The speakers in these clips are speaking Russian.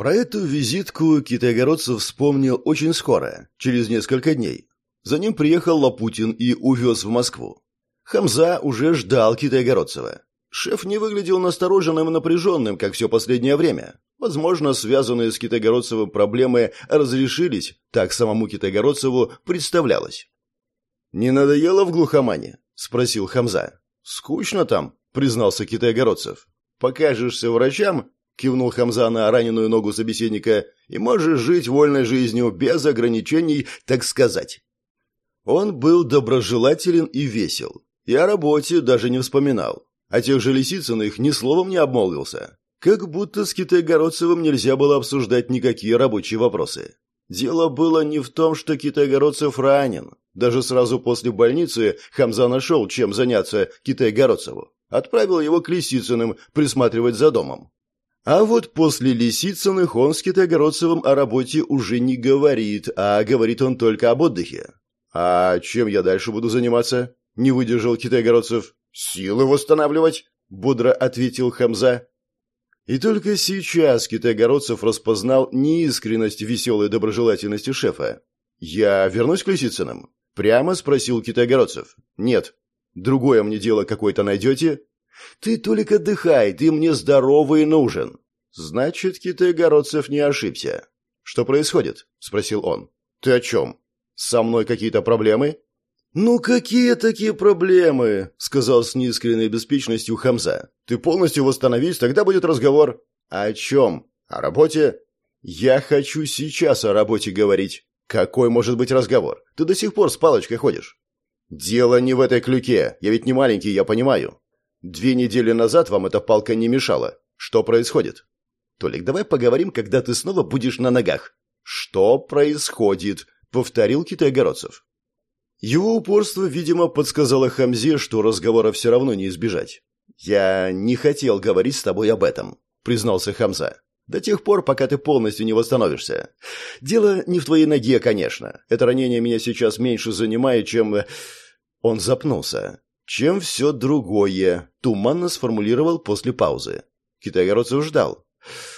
Про эту визитку Китайгородцев вспомнил очень скоро, через несколько дней. За ним приехал Лапутин и увез в Москву. Хамза уже ждал Китайгородцева. Шеф не выглядел настороженным и напряженным, как все последнее время. Возможно, связанные с Китайгородцевым проблемы разрешились, так самому Китайгородцеву представлялось. «Не надоело в глухомане?» – спросил Хамза. «Скучно там», – признался Китайгородцев. «Покажешься врачам?» – кивнул Хамза на раненую ногу собеседника. «И можешь жить вольной жизнью, без ограничений, так сказать». Он был доброжелателен и весел. И о работе даже не вспоминал. О тех же Лисицыных ни словом не обмолвился. Как будто с Китайгородцевым нельзя было обсуждать никакие рабочие вопросы. Дело было не в том, что Китайгородцев ранен. Даже сразу после больницы Хамза нашел, чем заняться Китайгородцеву. Отправил его к Лисицыным присматривать за домом. А вот после Лисицыных он с Китайгородцевым о работе уже не говорит, а говорит он только об отдыхе. «А чем я дальше буду заниматься?» – не выдержал Китайгородцев. «Силы восстанавливать», – бодро ответил Хамза. И только сейчас Китайгородцев распознал неискренность веселой доброжелательности шефа. «Я вернусь к Лисицыным?» – прямо спросил Китайгородцев. «Нет. Другое мне дело какое-то найдете?» «Ты только отдыхай, ты мне здоровый нужен». «Значит, Китайгородцев не ошибся». «Что происходит?» – спросил он. «Ты о чем?» «Со мной какие-то проблемы?» «Ну какие такие проблемы?» — сказал с неискренней беспечностью Хамза. «Ты полностью восстановись, тогда будет разговор». «О чем? О работе?» «Я хочу сейчас о работе говорить. Какой может быть разговор? Ты до сих пор с палочкой ходишь». «Дело не в этой клюке. Я ведь не маленький, я понимаю. Две недели назад вам эта палка не мешала. Что происходит?» «Толик, давай поговорим, когда ты снова будешь на ногах». «Что происходит?» — повторил Китайгородцев. Его упорство, видимо, подсказало Хамзе, что разговора все равно не избежать. «Я не хотел говорить с тобой об этом», — признался Хамза. «До тех пор, пока ты полностью не восстановишься. Дело не в твоей ноге, конечно. Это ранение меня сейчас меньше занимает, чем...» Он запнулся. «Чем все другое», — туманно сформулировал после паузы. Китайгородцев ждал.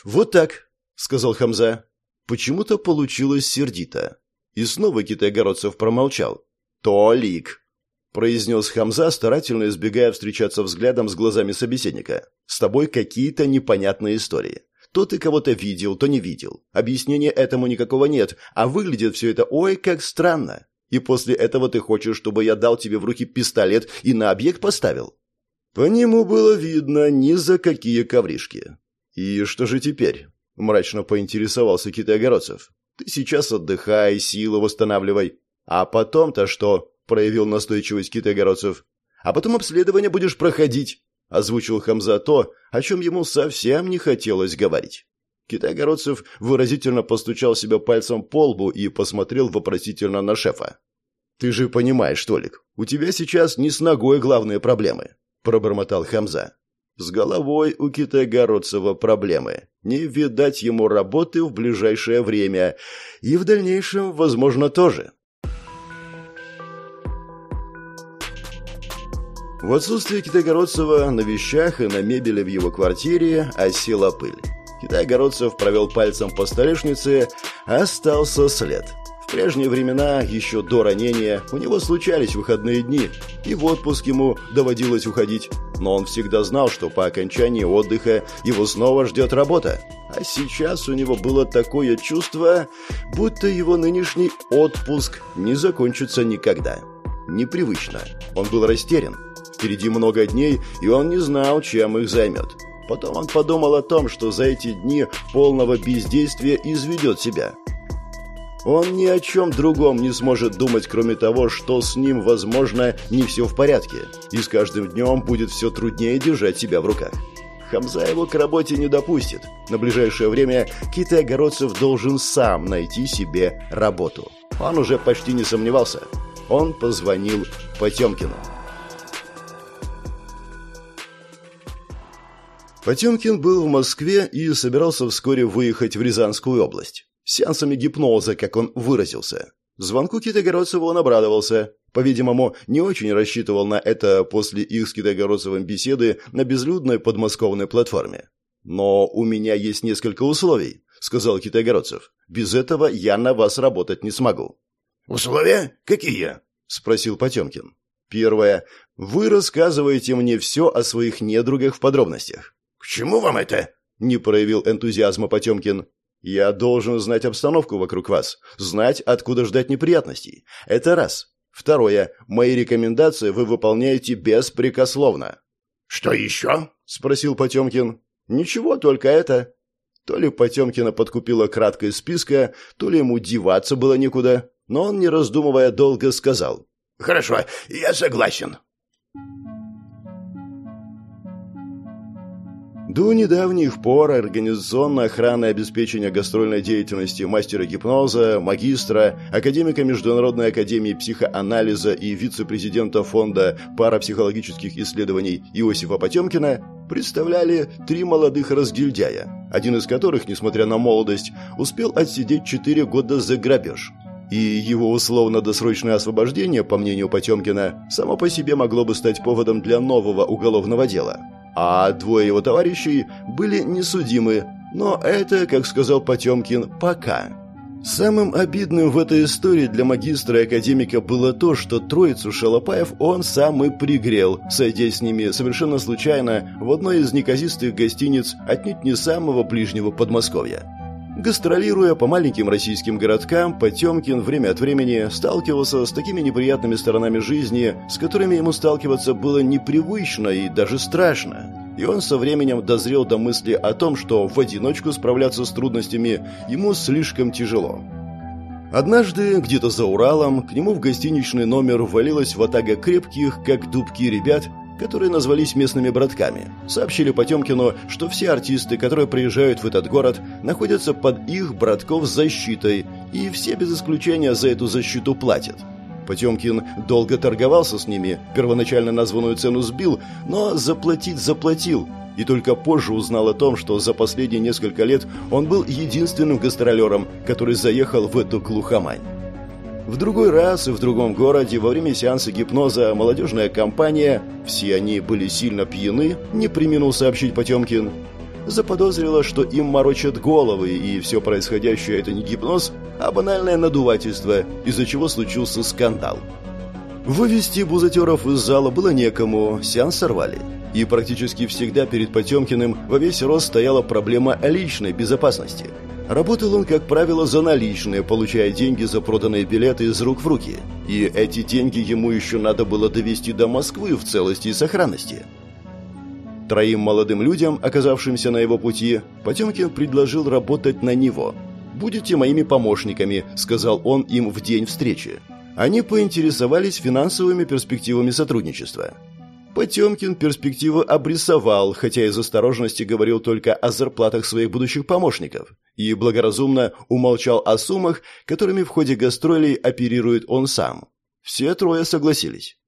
«Вот так», — сказал Хамза. Почему-то получилось сердито. И снова Китайгородцев промолчал. «Толик!» – произнес Хамза, старательно избегая встречаться взглядом с глазами собеседника. «С тобой какие-то непонятные истории. То ты кого-то видел, то не видел. Объяснения этому никакого нет, а выглядит все это ой как странно. И после этого ты хочешь, чтобы я дал тебе в руки пистолет и на объект поставил?» По нему было видно ни за какие ковришки. «И что же теперь?» – мрачно поинтересовался Китай-Огородцев. «Ты сейчас отдыхай, силы восстанавливай. «А потом-то что?» – проявил настойчивость Китай-Городцев. «А потом обследование будешь проходить», – озвучил Хамза то, о чем ему совсем не хотелось говорить. Китай-Городцев выразительно постучал себя пальцем по лбу и посмотрел вопросительно на шефа. «Ты же понимаешь, Толик, у тебя сейчас не с ногой главные проблемы», – пробормотал Хамза. «С головой у Китай-Городцева проблемы. Не видать ему работы в ближайшее время. И в дальнейшем, возможно, тоже». В отсутствие Китайгородцева на вещах и на мебели в его квартире осела пыль. Китайгородцев провел пальцем по столешнице, остался след. В прежние времена, еще до ранения, у него случались выходные дни, и в отпуск ему доводилось уходить. Но он всегда знал, что по окончании отдыха его снова ждет работа. А сейчас у него было такое чувство, будто его нынешний отпуск не закончится никогда. Непривычно. Он был растерян. Впереди много дней, и он не знал, чем их займет. Потом он подумал о том, что за эти дни полного бездействия изведет себя. Он ни о чем другом не сможет думать, кроме того, что с ним, возможно, не все в порядке, и с каждым днем будет все труднее держать себя в руках. Хамза его к работе не допустит. На ближайшее время Китай Огородцев должен сам найти себе работу. Он уже почти не сомневался. Он позвонил Потемкину. Потемкин был в Москве и собирался вскоре выехать в Рязанскую область. Сеансами гипноза, как он выразился. Звонку Китайгородцеву он обрадовался. По-видимому, не очень рассчитывал на это после их с Китайгородцевым беседы на безлюдной подмосковной платформе. «Но у меня есть несколько условий», — сказал Китайгородцев. «Без этого я на вас работать не смогу». «Условия какие?» — спросил Потемкин. «Первое. Вы рассказываете мне все о своих недругах в подробностях». «К чему вам это?» — не проявил энтузиазма Потемкин. «Я должен знать обстановку вокруг вас, знать, откуда ждать неприятностей. Это раз. Второе. Мои рекомендации вы выполняете беспрекословно». «Что еще?» — спросил Потемкин. «Ничего, только это». То ли Потемкина подкупила краткое списка, то ли ему деваться было некуда, но он, не раздумывая, долго сказал. «Хорошо, я согласен». До недавних пор организационная охрана и обеспечение гастрольной деятельности мастера гипноза, магистра, академика Международной академии психоанализа и вице-президента фонда парапсихологических исследований Иосифа Потемкина представляли три молодых разгильдяя, один из которых, несмотря на молодость, успел отсидеть четыре года за грабеж. И его условно-досрочное освобождение, по мнению Потемкина, само по себе могло бы стать поводом для нового уголовного дела – а двое его товарищей были несудимы, но это, как сказал Потемкин, пока. Самым обидным в этой истории для магистра и академика было то, что троицу Шалопаев он сам и пригрел, сойдя с ними совершенно случайно в одной из неказистых гостиниц отнюдь не самого ближнего Подмосковья. Гастролируя по маленьким российским городкам, Потемкин время от времени сталкивался с такими неприятными сторонами жизни, с которыми ему сталкиваться было непривычно и даже страшно. И он со временем дозрел до мысли о том, что в одиночку справляться с трудностями ему слишком тяжело. Однажды, где-то за Уралом, к нему в гостиничный номер ввалилась ватага крепких, как дубки ребят, которые назвались местными братками. Сообщили Потемкину, что все артисты, которые приезжают в этот город, находятся под их братков защитой, и все без исключения за эту защиту платят. Потемкин долго торговался с ними, первоначально названную цену сбил, но заплатить заплатил, и только позже узнал о том, что за последние несколько лет он был единственным гастролером, который заехал в эту глухомань. В другой раз и в другом городе во время сеанса гипноза молодежная компания, все они были сильно пьяны, не применил сообщить Потемкин, заподозрила, что им морочат головы, и все происходящее это не гипноз, а банальное надувательство, из-за чего случился скандал. Вывести бузатеров из зала было некому, сеанс сорвали. И практически всегда перед Потемкиным во весь рост стояла проблема личной безопасности – Работал он, как правило, за наличные, получая деньги за проданные билеты из рук в руки. И эти деньги ему еще надо было довести до Москвы в целости и сохранности. Троим молодым людям, оказавшимся на его пути, Потемкин предложил работать на него. «Будете моими помощниками», — сказал он им в день встречи. Они поинтересовались финансовыми перспективами сотрудничества. Потемкин перспективу обрисовал, хотя из осторожности говорил только о зарплатах своих будущих помощников, и благоразумно умолчал о суммах, которыми в ходе гастролей оперирует он сам. Все трое согласились.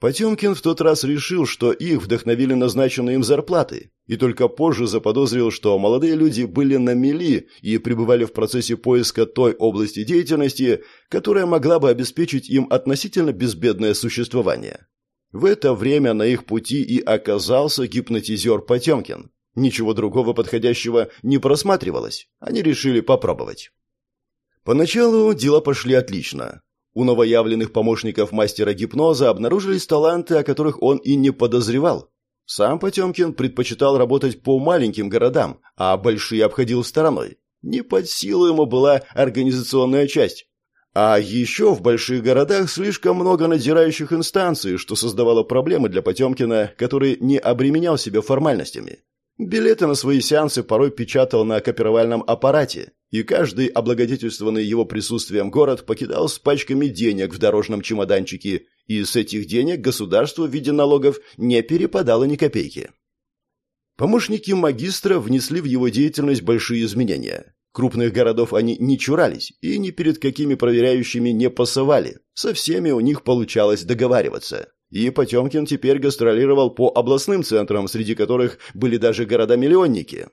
Потемкин в тот раз решил, что их вдохновили назначенные им зарплаты, и только позже заподозрил, что молодые люди были на мели и пребывали в процессе поиска той области деятельности, которая могла бы обеспечить им относительно безбедное существование. В это время на их пути и оказался гипнотизер Потемкин. Ничего другого подходящего не просматривалось. Они решили попробовать. Поначалу дела пошли отлично. У новоявленных помощников мастера гипноза обнаружились таланты, о которых он и не подозревал. Сам Потемкин предпочитал работать по маленьким городам, а большие обходил стороной. Не под силу ему была организационная часть. А еще в больших городах слишком много надзирающих инстанций, что создавало проблемы для Потемкина, который не обременял себя формальностями. Билеты на свои сеансы порой печатал на копировальном аппарате, и каждый облагодетельствованный его присутствием город покидал с пачками денег в дорожном чемоданчике, и с этих денег государству в виде налогов не перепадало ни копейки. Помощники магистра внесли в его деятельность большие изменения. Крупных городов они не чурались и ни перед какими проверяющими не пасовали. Со всеми у них получалось договариваться. И Потемкин теперь гастролировал по областным центрам, среди которых были даже города-миллионники.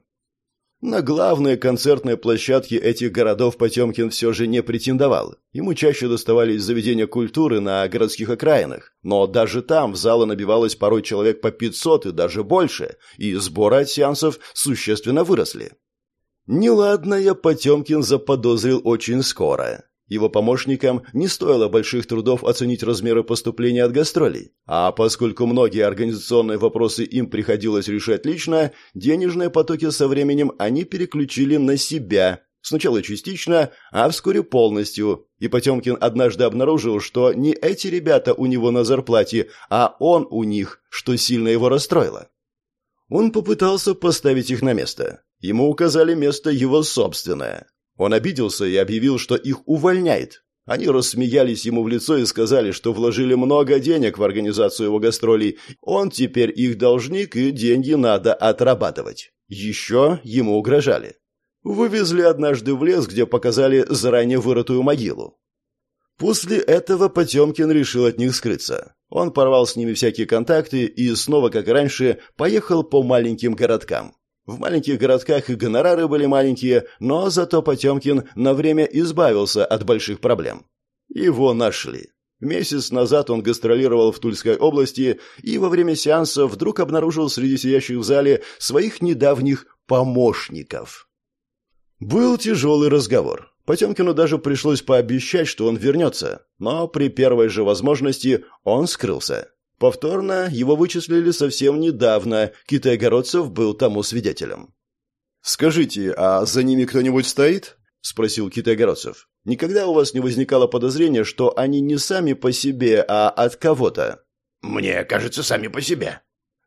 На главные концертные площадки этих городов Потемкин все же не претендовал. Ему чаще доставались заведения культуры на городских окраинах. Но даже там в залы набивалось порой человек по 500 и даже больше, и сборы от сеансов существенно выросли. Неладное Потемкин заподозрил очень скоро. Его помощникам не стоило больших трудов оценить размеры поступления от гастролей, а поскольку многие организационные вопросы им приходилось решать лично, денежные потоки со временем они переключили на себя, сначала частично, а вскоре полностью, и Потемкин однажды обнаружил, что не эти ребята у него на зарплате, а он у них, что сильно его расстроило. Он попытался поставить их на место. Ему указали место его собственное. Он обиделся и объявил, что их увольняет. Они рассмеялись ему в лицо и сказали, что вложили много денег в организацию его гастролей. Он теперь их должник, и деньги надо отрабатывать. Еще ему угрожали. Вывезли однажды в лес, где показали заранее вырытую могилу. После этого Потемкин решил от них скрыться. Он порвал с ними всякие контакты и снова, как раньше, поехал по маленьким городкам. В маленьких городках и гонорары были маленькие, но зато Потемкин на время избавился от больших проблем. Его нашли. Месяц назад он гастролировал в Тульской области и во время сеанса вдруг обнаружил среди сидящих в зале своих недавних помощников. Был тяжелый разговор. Потемкину даже пришлось пообещать, что он вернется, но при первой же возможности он скрылся. Повторно его вычислили совсем недавно, Китай-Городцев был тому свидетелем. «Скажите, а за ними кто-нибудь стоит?» – спросил Китай-Городцев. «Никогда у вас не возникало подозрения, что они не сами по себе, а от кого-то?» «Мне кажется, сами по себе».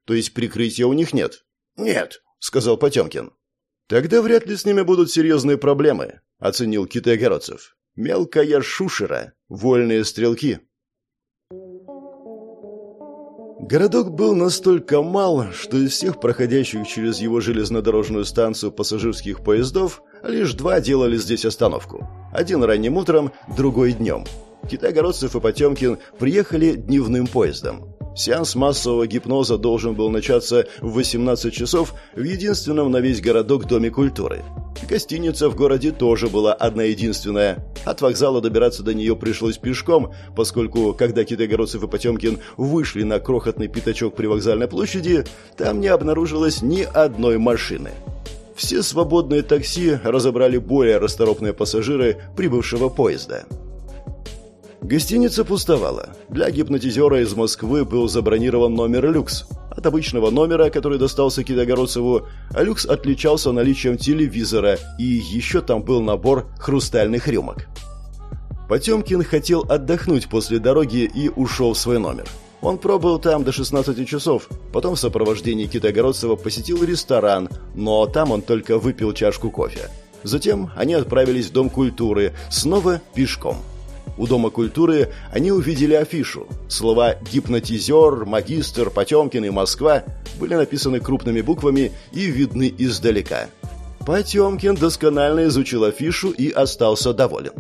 «То есть прикрытия у них нет?» «Нет», – сказал Потемкин. «Тогда вряд ли с ними будут серьезные проблемы», – оценил Китай-Городцев. «Мелкая шушера, вольные стрелки». Городок был настолько мал, что из всех проходящих через его железнодорожную станцию пассажирских поездов лишь два делали здесь остановку. Один ранним утром, другой днем. Китайгородцев и Потемкин приехали дневным поездом. Сеанс массового гипноза должен был начаться в 18 часов в единственном на весь городок Доме культуры. Гостиница в городе тоже была одна единственная. От вокзала добираться до нее пришлось пешком, поскольку, когда Китайгородцев и Потемкин вышли на крохотный пятачок при вокзальной площади, там не обнаружилось ни одной машины. Все свободные такси разобрали более расторопные пассажиры прибывшего поезда. Гостиница пустовала. Для гипнотизера из Москвы был забронирован номер «Люкс». От обычного номера, который достался Китогородцеву, «Люкс» отличался наличием телевизора, и еще там был набор хрустальных рюмок. Потемкин хотел отдохнуть после дороги и ушел в свой номер. Он пробыл там до 16 часов, потом в сопровождении Китогородцева посетил ресторан, но там он только выпил чашку кофе. Затем они отправились в Дом культуры, снова пешком – у Дома культуры они увидели афишу. Слова «гипнотизер», «магистр», «Потемкин» и «Москва» были написаны крупными буквами и видны издалека. Потемкин досконально изучил афишу и остался доволен.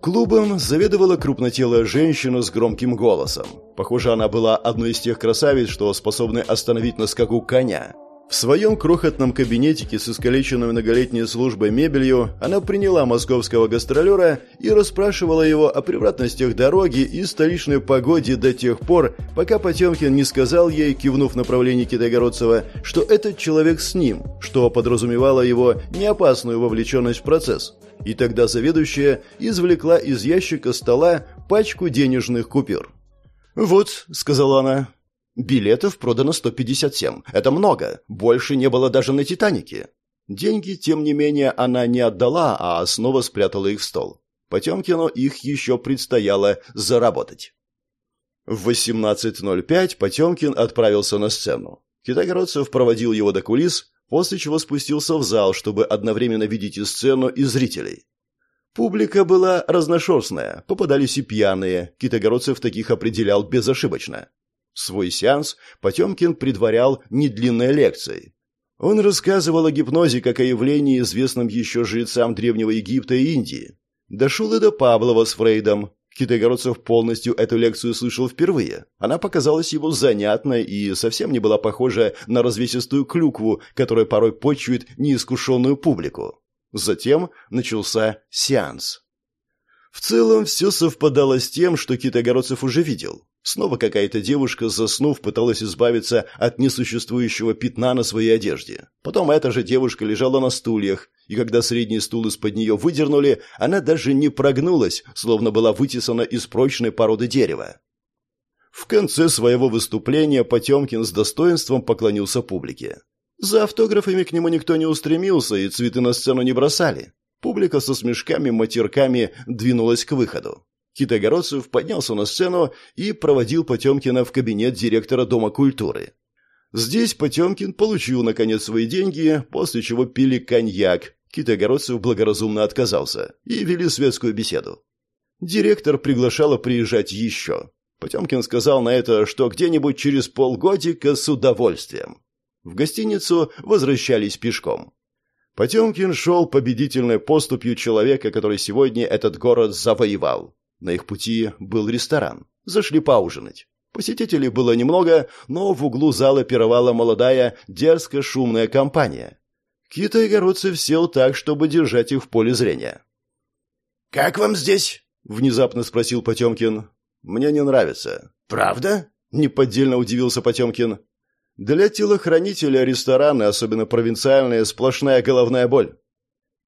Клубом заведовала крупнотелая женщина с громким голосом. Похоже, она была одной из тех красавиц, что способны остановить на скаку коня. В своем крохотном кабинетике с искалеченной многолетней службой мебелью она приняла московского гастролера и расспрашивала его о превратностях дороги и столичной погоде до тех пор, пока Потемкин не сказал ей, кивнув направлении Китайгородцева, что этот человек с ним, что подразумевало его неопасную вовлеченность в процесс. И тогда заведующая извлекла из ящика стола пачку денежных купюр. «Вот», — сказала она, Билетов продано 157. Это много. Больше не было даже на «Титанике». Деньги, тем не менее, она не отдала, а снова спрятала их в стол. Потемкину их еще предстояло заработать. В 18.05 Потемкин отправился на сцену. Китайгородцев проводил его до кулис, после чего спустился в зал, чтобы одновременно видеть и сцену, и зрителей. Публика была разношерстная, попадались и пьяные, Китайгородцев таких определял безошибочно. Свой сеанс Потемкин предварял недлинной лекцией. Он рассказывал о гипнозе как о явлении, известном еще жрецам Древнего Египта и Индии. Дошел и до Павлова с Фрейдом. Китайгородцев полностью эту лекцию слышал впервые. Она показалась ему занятной и совсем не была похожа на развесистую клюкву, которая порой почует неискушенную публику. Затем начался сеанс. В целом все совпадало с тем, что Китайгородцев уже видел. Снова какая-то девушка, заснув, пыталась избавиться от несуществующего пятна на своей одежде. Потом эта же девушка лежала на стульях, и когда средний стул из-под нее выдернули, она даже не прогнулась, словно была вытесана из прочной породы дерева. В конце своего выступления Потемкин с достоинством поклонился публике. За автографами к нему никто не устремился, и цветы на сцену не бросали. Публика со смешками, матерками двинулась к выходу. Китайгородцев поднялся на сцену и проводил Потемкина в кабинет директора Дома культуры. Здесь Потемкин получил, наконец, свои деньги, после чего пили коньяк. Китайгородцев благоразумно отказался и вели светскую беседу. Директор приглашала приезжать еще. Потемкин сказал на это, что где-нибудь через полгодика с удовольствием. В гостиницу возвращались пешком. Потемкин шел победительной поступью человека, который сегодня этот город завоевал. На их пути был ресторан. Зашли поужинать. Посетителей было немного, но в углу зала пировала молодая, дерзко шумная компания. Кита Игородцев сел так, чтобы держать их в поле зрения. «Как вам здесь?» — внезапно спросил Потемкин. «Мне не нравится». «Правда?» — неподдельно удивился Потемкин. «Для телохранителя рестораны, особенно провинциальные, сплошная головная боль.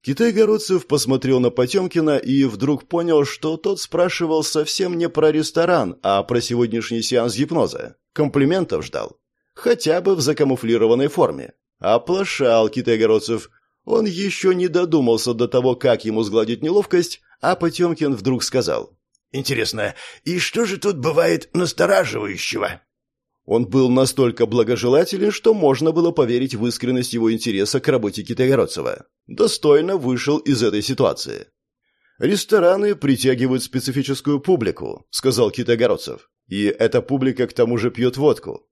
Китай-городцев посмотрел на Потемкина и вдруг понял, что тот спрашивал совсем не про ресторан, а про сегодняшний сеанс гипноза. Комплиментов ждал. Хотя бы в закамуфлированной форме. Оплошал Китай-городцев. Он еще не додумался до того, как ему сгладить неловкость, а Потемкин вдруг сказал. «Интересно, и что же тут бывает настораживающего?» Он был настолько благожелателен, что можно было поверить в искренность его интереса к работе Китайгородцева. Достойно вышел из этой ситуации. «Рестораны притягивают специфическую публику», — сказал Китайгородцев. «И эта публика к тому же пьет водку.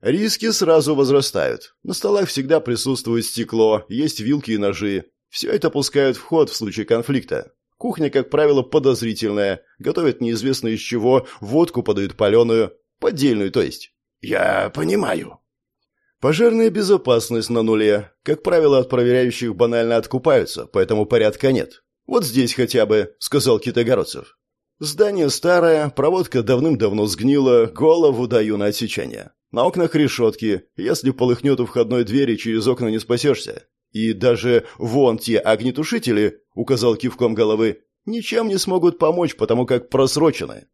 Риски сразу возрастают. На столах всегда присутствует стекло, есть вилки и ножи. Все это пускают в ход в случае конфликта. Кухня, как правило, подозрительная, готовят неизвестно из чего, водку подают паленую, поддельную, то есть. «Я понимаю». Пожарная безопасность на нуле. Как правило, от проверяющих банально откупаются, поэтому порядка нет. Вот здесь хотя бы, сказал Китогородцев. Здание старое, проводка давным-давно сгнила, голову даю на отсечение. На окнах решетки, если полыхнет у входной двери, через окна не спасешься. И даже вон те огнетушители, указал кивком головы, ничем не смогут помочь, потому как просрочены.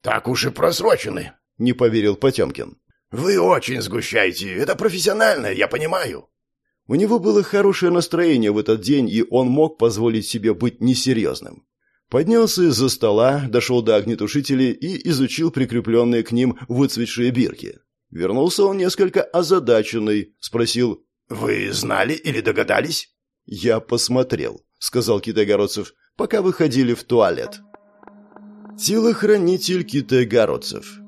Так уж и просрочены, не поверил Потемкин. «Вы очень сгущаете. Это профессионально, я понимаю». У него было хорошее настроение в этот день, и он мог позволить себе быть несерьезным. Поднялся из-за стола, дошел до огнетушителей и изучил прикрепленные к ним выцветшие бирки. Вернулся он несколько озадаченный, спросил «Вы знали или догадались?» «Я посмотрел», — сказал Китайгородцев, пока выходили в туалет. Телохранитель Китайгородцев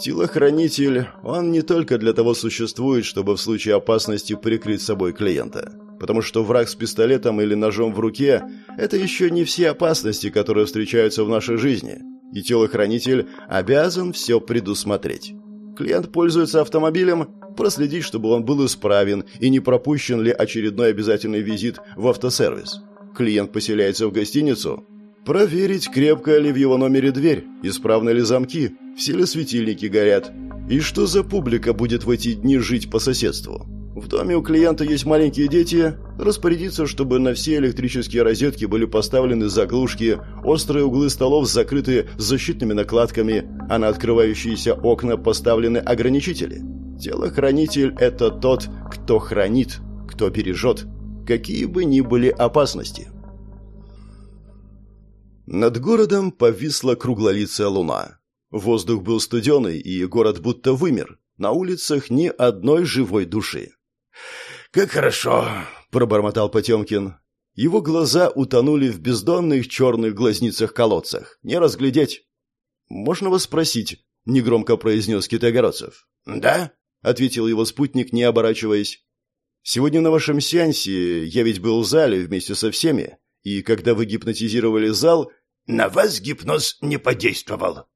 Телохранитель, он не только для того существует, чтобы в случае опасности прикрыть собой клиента. Потому что враг с пистолетом или ножом в руке – это еще не все опасности, которые встречаются в нашей жизни. И телохранитель обязан все предусмотреть. Клиент пользуется автомобилем, проследить, чтобы он был исправен и не пропущен ли очередной обязательный визит в автосервис. Клиент поселяется в гостиницу, проверить, крепкая ли в его номере дверь, исправны ли замки – все ли светильники горят, и что за публика будет в эти дни жить по соседству. В доме у клиента есть маленькие дети, распорядиться, чтобы на все электрические розетки были поставлены заглушки, острые углы столов закрыты защитными накладками, а на открывающиеся окна поставлены ограничители. Телохранитель – это тот, кто хранит, кто бережет, какие бы ни были опасности. Над городом повисла круглолицая луна. Воздух был студеный, и город будто вымер. На улицах ни одной живой души. «Как хорошо!» – пробормотал Потемкин. Его глаза утонули в бездонных черных глазницах-колодцах. Не разглядеть. «Можно вас спросить?» – негромко произнес Китайгородцев. «Да?» – ответил его спутник, не оборачиваясь. «Сегодня на вашем сеансе я ведь был в зале вместе со всеми, и когда вы гипнотизировали зал...» «На вас гипноз не подействовал»,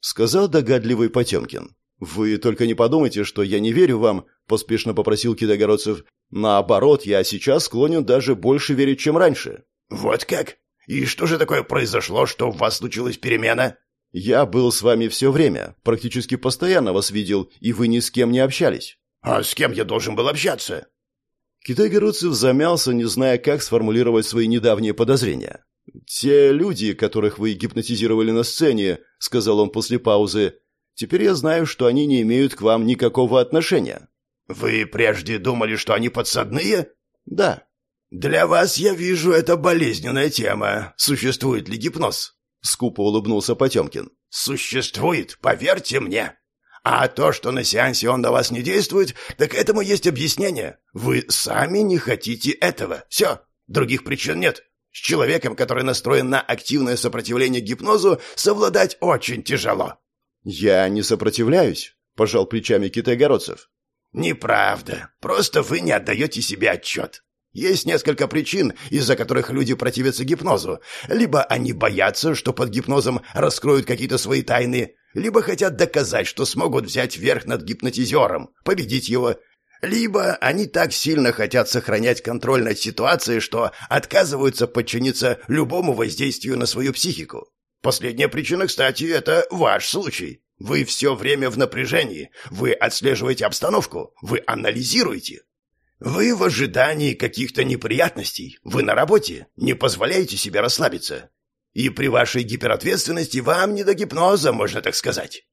сказал догадливый Потемкин. «Вы только не подумайте, что я не верю вам», – поспешно попросил Кидогородцев. «Наоборот, я сейчас склонен даже больше верить, чем раньше». «Вот как? И что же такое произошло, что у вас случилась перемена?» – Я был с вами все время, практически постоянно вас видел, и вы ни с кем не общались. А с кем я должен был общаться? Китай-городцев замялся, не зная, как сформулировать свои недавние подозрения. «Те люди, которых вы гипнотизировали на сцене», — сказал он после паузы, — «теперь я знаю, что они не имеют к вам никакого отношения». «Вы прежде думали, что они подсадные?» «Да». «Для вас, я вижу, это болезненная тема. Существует ли гипноз?» Скупо улыбнулся Потемкин. «Существует, поверьте мне. А то, что на сеансе он на вас не действует, так этому есть объяснение. Вы сами не хотите этого. Все, других причин нет. С человеком, который настроен на активное сопротивление гипнозу, совладать очень тяжело». «Я не сопротивляюсь», — пожал плечами китайгородцев. «Неправда. Просто вы не отдаете себе отчет. Есть несколько причин, из-за которых люди противятся гипнозу. Либо они боятся, что под гипнозом раскроют какие-то свои тайны, либо хотят доказать, что смогут взять верх над гипнотизером, победить его, либо они так сильно хотят сохранять контроль над ситуацией, что отказываются подчиниться любому воздействию на свою психику. Последняя причина, кстати, это ваш случай. Вы все время в напряжении, вы отслеживаете обстановку, вы анализируете. Вы в ожидании каких-то неприятностей, вы на работе, не позволяете себе расслабиться. И при вашей гиперответственности вам не до гипноза, можно так сказать.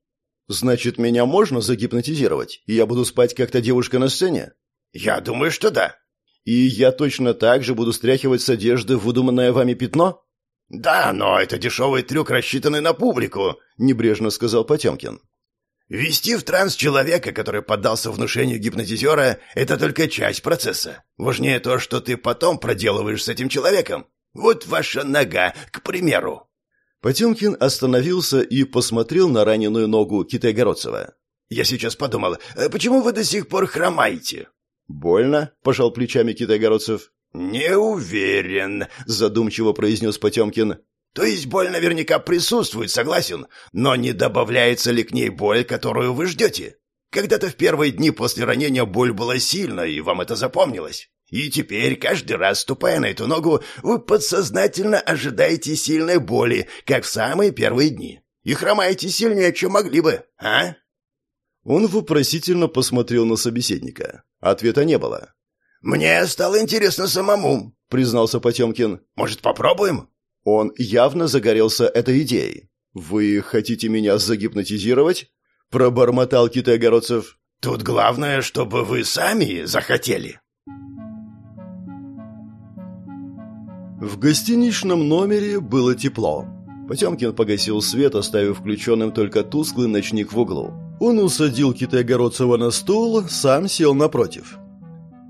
Значит, меня можно загипнотизировать, и я буду спать как то девушка на сцене? Я думаю, что да. И я точно так же буду стряхивать с одежды выдуманное вами пятно? Да, но это дешевый трюк, рассчитанный на публику, небрежно сказал Потемкин. Ввести в транс человека, который поддался внушению гипнотизера, это только часть процесса. Важнее то, что ты потом проделываешь с этим человеком. Вот ваша нога, к примеру. Потемкин остановился и посмотрел на раненую ногу Китайгородцева. «Я сейчас подумал, э, почему вы до сих пор хромаете?» «Больно?» – пожал плечами Китайгородцев. «Не уверен», – задумчиво произнес Потемкин. То есть боль наверняка присутствует, согласен, но не добавляется ли к ней боль, которую вы ждете? Когда-то в первые дни после ранения боль была сильна, и вам это запомнилось. И теперь, каждый раз ступая на эту ногу, вы подсознательно ожидаете сильной боли, как в самые первые дни. И хромаете сильнее, чем могли бы, а? Он вопросительно посмотрел на собеседника. Ответа не было. «Мне стало интересно самому», — признался Потемкин. «Может, попробуем?» Он явно загорелся этой идеей. «Вы хотите меня загипнотизировать?» – пробормотал Китай-Городцев. «Тут главное, чтобы вы сами захотели». В гостиничном номере было тепло. Потемкин погасил свет, оставив включенным только тусклый ночник в углу. Он усадил Китай-Городцева на стул, сам сел напротив.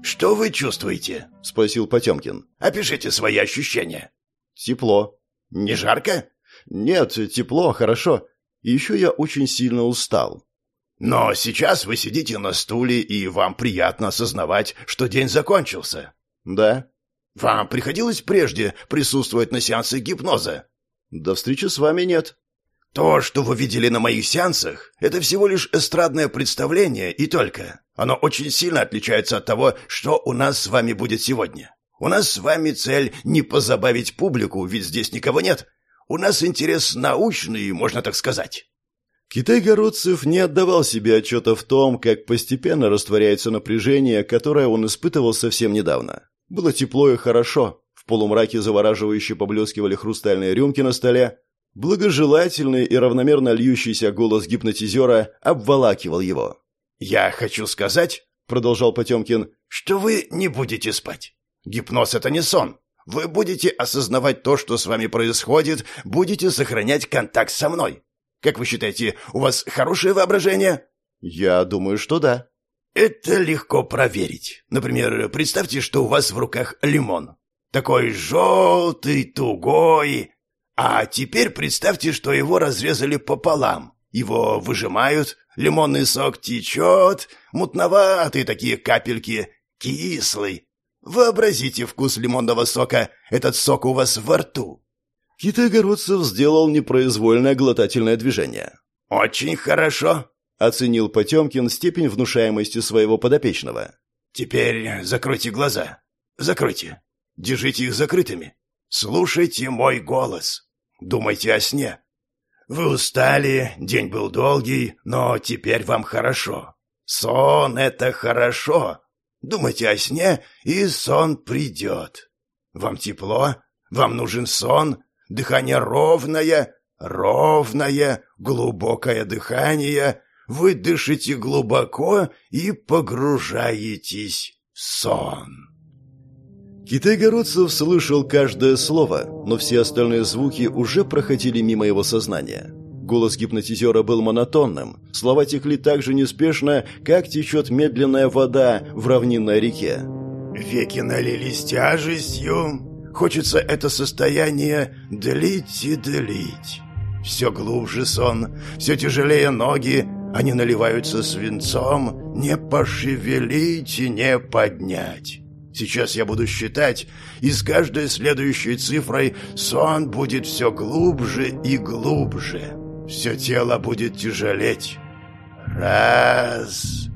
«Что вы чувствуете?» – спросил Потемкин. «Опишите свои ощущения». Тепло. Не жарко? Нет, тепло, хорошо. И еще я очень сильно устал. Но сейчас вы сидите на стуле, и вам приятно осознавать, что день закончился. Да. Вам приходилось прежде присутствовать на сеансах гипноза? До встречи с вами нет. То, что вы видели на моих сеансах, это всего лишь эстрадное представление и только. Оно очень сильно отличается от того, что у нас с вами будет сегодня. У нас с вами цель не позабавить публику, ведь здесь никого нет. У нас интерес научный, можно так сказать». Китай-городцев не отдавал себе отчета в том, как постепенно растворяется напряжение, которое он испытывал совсем недавно. Было тепло и хорошо. В полумраке завораживающе поблескивали хрустальные рюмки на столе. Благожелательный и равномерно льющийся голос гипнотизера обволакивал его. «Я хочу сказать», — продолжал Потемкин, — «что вы не будете спать. Гипноз — это не сон. Вы будете осознавать то, что с вами происходит, будете сохранять контакт со мной. Как вы считаете, у вас хорошее воображение? Я думаю, что да. Это легко проверить. Например, представьте, что у вас в руках лимон. Такой желтый, тугой. А теперь представьте, что его разрезали пополам. Его выжимают, лимонный сок течет, мутноватые такие капельки, кислый. Вообразите вкус лимонного сока. Этот сок у вас во рту. Китай-городцев сделал непроизвольное глотательное движение. «Очень хорошо», — оценил Потемкин степень внушаемости своего подопечного. «Теперь закройте глаза. Закройте. Держите их закрытыми. Слушайте мой голос. Думайте о сне. Вы устали, день был долгий, но теперь вам хорошо. Сон — это хорошо. Думайте о сне, и сон придет. Вам тепло? Вам нужен сон? Дыхание ровное, ровное, глубокое дыхание. Вы дышите глубоко и погружаетесь в сон. Китай-городцев слышал каждое слово, но все остальные звуки уже проходили мимо его сознания. Голос гипнотизера был монотонным, слова текли так же неспешно, как течет медленная вода в равнинной реке. «Веки налились тяжестью, хочется это состояние длить и длить. Все глубже сон, все тяжелее ноги, они наливаются свинцом, не пошевелить и не поднять». Сейчас я буду считать, и с каждой следующей цифрой сон будет все глубже и глубже. Все тело будет тяжелеть. Раз,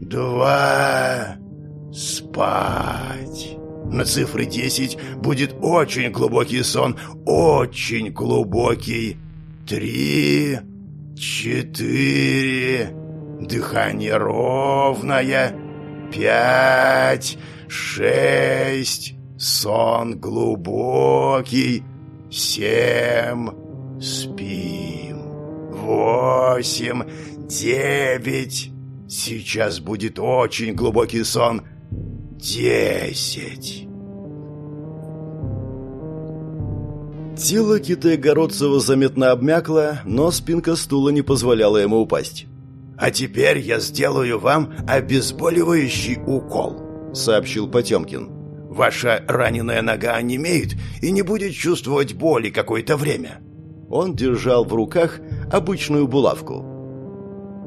два, спать. На цифре десять будет очень глубокий сон, очень глубокий. Три, четыре, дыхание ровное, пять, шесть, сон глубокий, семь, спим, восемь, девять, сейчас будет очень глубокий сон, десять. Тело Китая-Городцева заметно обмякло, но спинка стула не позволяла ему упасть. «А теперь я сделаю вам обезболивающий укол», — сообщил Потемкин. «Ваша раненая нога онемеет и не будет чувствовать боли какое-то время». Он держал в руках обычную булавку.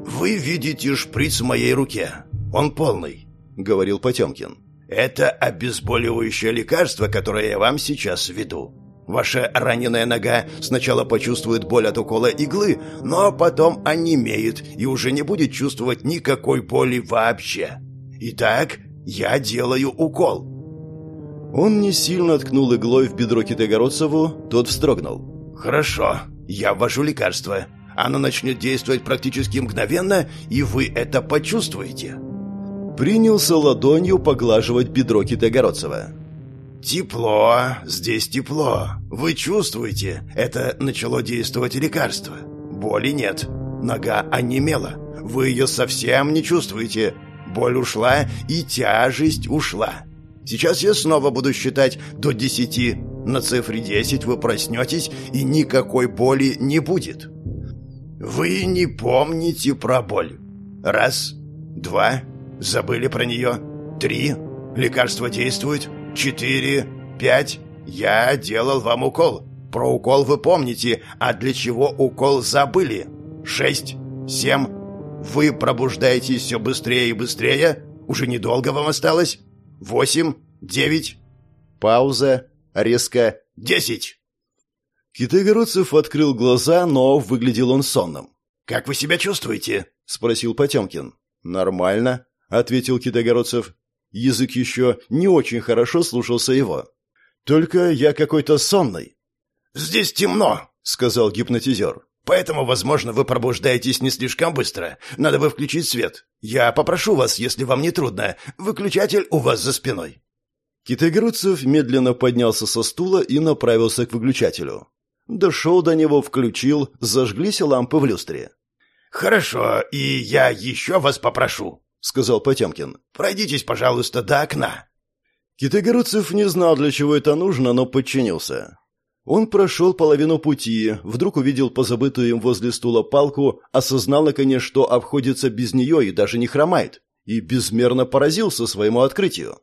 «Вы видите шприц в моей руке. Он полный», — говорил Потемкин. «Это обезболивающее лекарство, которое я вам сейчас введу. Ваша раненая нога сначала почувствует боль от укола иглы, но потом онемеет и уже не будет чувствовать никакой боли вообще. Итак, я делаю укол. Он не сильно ткнул иглой в бедро Китайгородцеву, тот вздрогнул. Хорошо, я ввожу лекарство. Оно начнет действовать практически мгновенно, и вы это почувствуете. Принялся ладонью поглаживать бедро Китайгородцева. Тепло, здесь тепло. Вы чувствуете, это начало действовать лекарство. Боли нет. Нога онемела. Вы ее совсем не чувствуете. Боль ушла, и тяжесть ушла. Сейчас я снова буду считать до десяти. На цифре десять вы проснетесь, и никакой боли не будет. Вы не помните про боль. Раз, два, забыли про нее. Три, лекарство действует. Четыре, пять, я делал вам укол. Про укол вы помните, а для чего укол забыли. Шесть, семь, вы пробуждаетесь все быстрее и быстрее. Уже недолго вам осталось. Восемь, девять. Пауза. Резко. Десять. Китайгородцев открыл глаза, но выглядел он сонным. «Как вы себя чувствуете?» — спросил Потемкин. «Нормально», — ответил Китайгородцев. Язык еще не очень хорошо слушался его. «Только я какой-то сонный». «Здесь темно», — сказал гипнотизер. Поэтому, возможно, вы пробуждаетесь не слишком быстро. Надо бы включить свет. Я попрошу вас, если вам не трудно. Выключатель у вас за спиной». Китайгородцев медленно поднялся со стула и направился к выключателю. Дошел до него, включил, зажглись лампы в люстре. «Хорошо, и я еще вас попрошу», — сказал Потемкин. «Пройдитесь, пожалуйста, до окна». Китайгородцев не знал, для чего это нужно, но подчинился. Он прошел половину пути, вдруг увидел позабытую им возле стула палку, осознал, наконец, что обходится без нее и даже не хромает, и безмерно поразился своему открытию.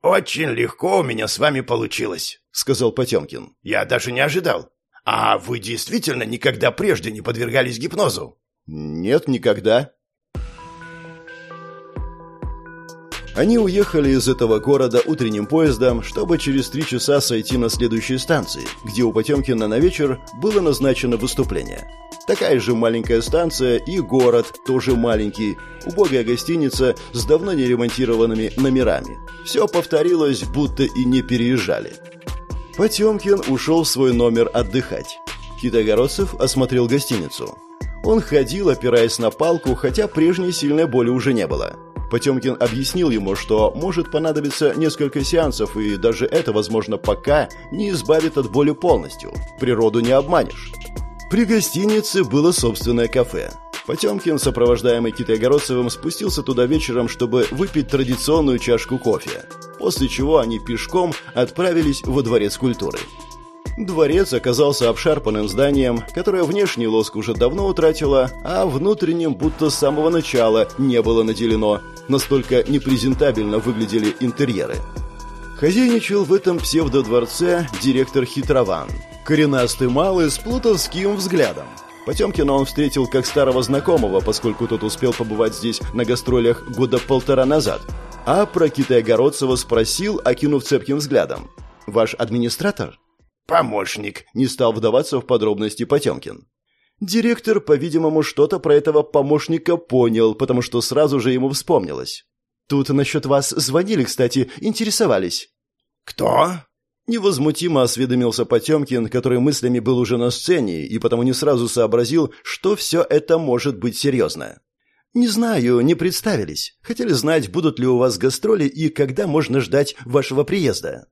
«Очень легко у меня с вами получилось», — сказал Потемкин. «Я даже не ожидал. А вы действительно никогда прежде не подвергались гипнозу?» «Нет, никогда», Они уехали из этого города утренним поездом, чтобы через три часа сойти на следующей станции, где у Потемкина на вечер было назначено выступление. Такая же маленькая станция и город, тоже маленький, убогая гостиница с давно не ремонтированными номерами. Все повторилось, будто и не переезжали. Потемкин ушел в свой номер отдыхать. Китайгородцев осмотрел гостиницу. Он ходил, опираясь на палку, хотя прежней сильной боли уже не было. Потемкин объяснил ему, что может понадобиться несколько сеансов, и даже это, возможно, пока не избавит от боли полностью. Природу не обманешь. При гостинице было собственное кафе. Потемкин, сопровождаемый Китайгородцевым, спустился туда вечером, чтобы выпить традиционную чашку кофе. После чего они пешком отправились во Дворец культуры. Дворец оказался обшарпанным зданием, которое внешний лоск уже давно утратило, а внутренним будто с самого начала не было наделено. Настолько непрезентабельно выглядели интерьеры. Хозяйничал в этом псевдодворце директор Хитрован. Коренастый малый с плутовским взглядом. Потемкина он встретил как старого знакомого, поскольку тот успел побывать здесь на гастролях года полтора назад. А про Китая-Городцева спросил, окинув цепким взглядом. «Ваш администратор?» «Помощник», — не стал вдаваться в подробности Потемкин. Директор, по-видимому, что-то про этого помощника понял, потому что сразу же ему вспомнилось. «Тут насчет вас звонили, кстати, интересовались». «Кто?» Невозмутимо осведомился Потемкин, который мыслями был уже на сцене и потому не сразу сообразил, что все это может быть серьезно. «Не знаю, не представились. Хотели знать, будут ли у вас гастроли и когда можно ждать вашего приезда».